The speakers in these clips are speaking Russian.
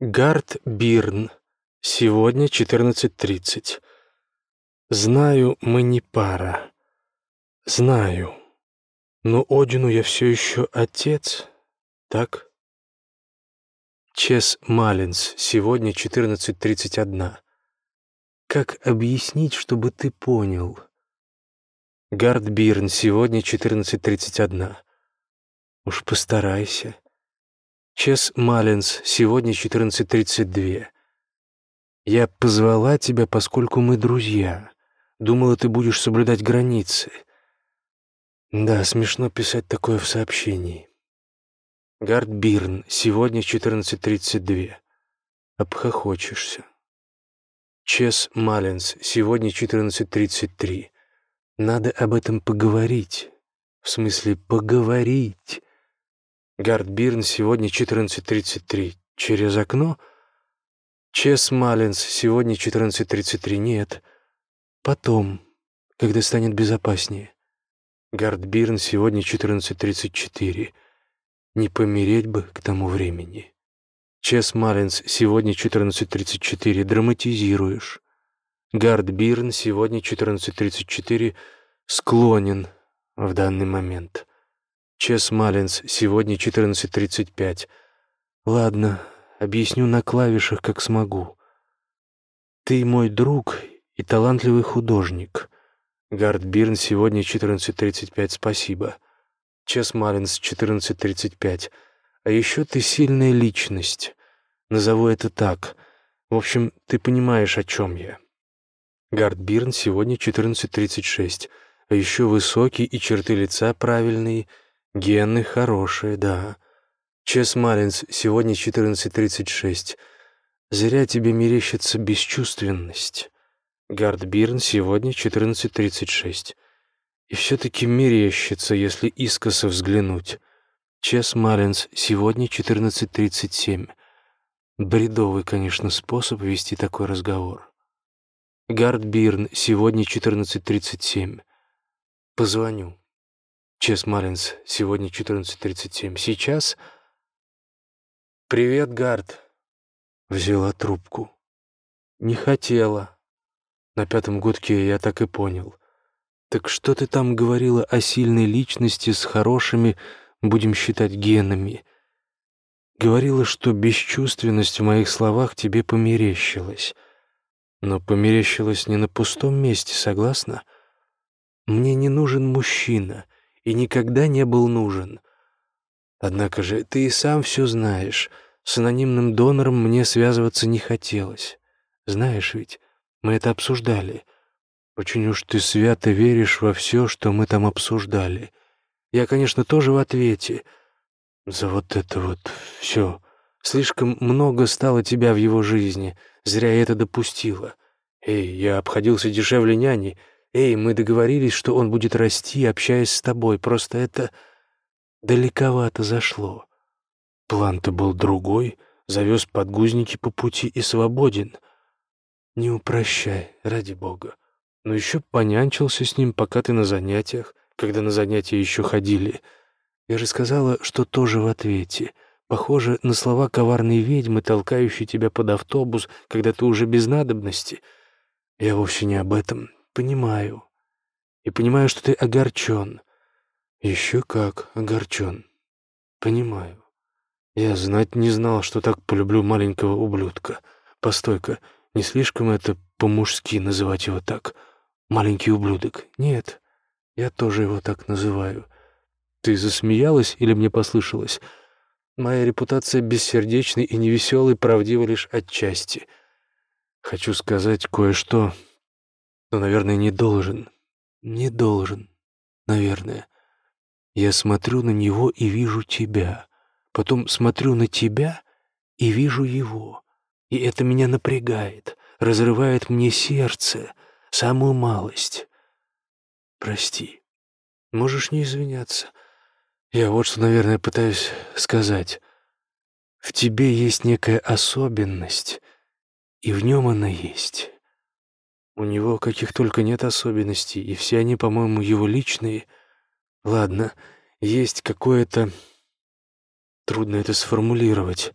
Гард Бирн. Сегодня 14.30. Знаю, мы не пара. Знаю. Но Одину я все еще отец, так? Чес Маллинс. Сегодня 14.31. Как объяснить, чтобы ты понял? Гард Бирн. Сегодня 14.31. Уж постарайся. Чес Маллинс, сегодня 14.32. Я позвала тебя, поскольку мы друзья. Думала, ты будешь соблюдать границы. Да, смешно писать такое в сообщении. Гард Бирн, сегодня 14.32. Обхохочешься. Чес Маллинс, сегодня 14.33. Надо об этом поговорить. В смысле, поговорить. Гардбирн сегодня 14.33. Через окно? Чес Маллинс сегодня 14.33. Нет. Потом, когда станет безопаснее. Гардбирн сегодня 14.34. Не помереть бы к тому времени. Чес Маллинс сегодня 14.34. Драматизируешь. Гардбирн сегодня 14.34. Склонен в данный момент. Чес Маллинс, сегодня 14.35. Ладно, объясню на клавишах, как смогу. Ты мой друг и талантливый художник. Гард Бирн, сегодня 14.35, спасибо. Чес Маллинс, 14.35. А еще ты сильная личность. Назову это так. В общем, ты понимаешь, о чем я. Гард Бирн, сегодня 14.36. А еще высокий и черты лица правильные — Гены хорошие, да. Чес Маллинс, сегодня 14.36. Зря тебе мерещится бесчувственность. Гард Бирн, сегодня 14.36. И все-таки мерещится, если искоса взглянуть. Чес Маллинс, сегодня 14.37. Бредовый, конечно, способ вести такой разговор. Гард Бирн, сегодня 14.37. Позвоню. Чес Маринс, сегодня 14.37. Сейчас... «Привет, Гард!» Взяла трубку. «Не хотела». На пятом гудке я так и понял. «Так что ты там говорила о сильной личности с хорошими, будем считать, генами?» Говорила, что бесчувственность в моих словах тебе померещилась. Но померещилась не на пустом месте, согласна? Мне не нужен мужчина — и никогда не был нужен. Однако же ты и сам все знаешь. С анонимным донором мне связываться не хотелось. Знаешь ведь, мы это обсуждали. Очень уж ты свято веришь во все, что мы там обсуждали. Я, конечно, тоже в ответе. За вот это вот все. Слишком много стало тебя в его жизни. Зря я это допустила. Эй, я обходился дешевле няни — «Эй, мы договорились, что он будет расти, общаясь с тобой, просто это далековато зашло. План-то был другой, завез подгузники по пути и свободен. Не упрощай, ради бога. Но еще понянчился с ним, пока ты на занятиях, когда на занятия еще ходили. Я же сказала, что тоже в ответе. Похоже на слова коварной ведьмы, толкающей тебя под автобус, когда ты уже без надобности. Я вовсе не об этом понимаю. И понимаю, что ты огорчен. Еще как огорчен. Понимаю. Я знать не знал, что так полюблю маленького ублюдка. Постой-ка, не слишком это по-мужски называть его так? Маленький ублюдок. Нет, я тоже его так называю. Ты засмеялась или мне послышалось? Моя репутация бессердечной и невеселой правдива лишь отчасти. Хочу сказать кое-что, но, наверное, не должен. Не должен, наверное. Я смотрю на него и вижу тебя. Потом смотрю на тебя и вижу его. И это меня напрягает, разрывает мне сердце, самую малость. Прости. Можешь не извиняться. Я вот что, наверное, пытаюсь сказать. В тебе есть некая особенность, и в нем она есть. У него каких только нет особенностей, и все они, по-моему, его личные. Ладно, есть какое-то... Трудно это сформулировать.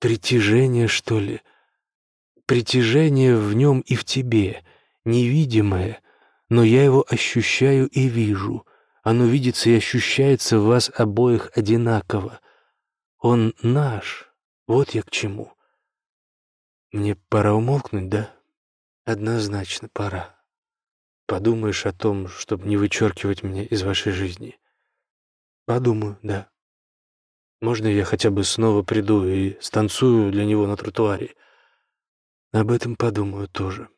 Притяжение, что ли? Притяжение в нем и в тебе, невидимое, но я его ощущаю и вижу. Оно видится и ощущается в вас обоих одинаково. Он наш, вот я к чему. Мне пора умолкнуть, да? Однозначно пора. Подумаешь о том, чтобы не вычеркивать меня из вашей жизни. Подумаю, да. Можно я хотя бы снова приду и станцую для него на тротуаре? Об этом подумаю тоже.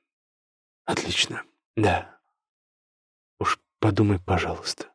Отлично, да. Уж подумай, пожалуйста.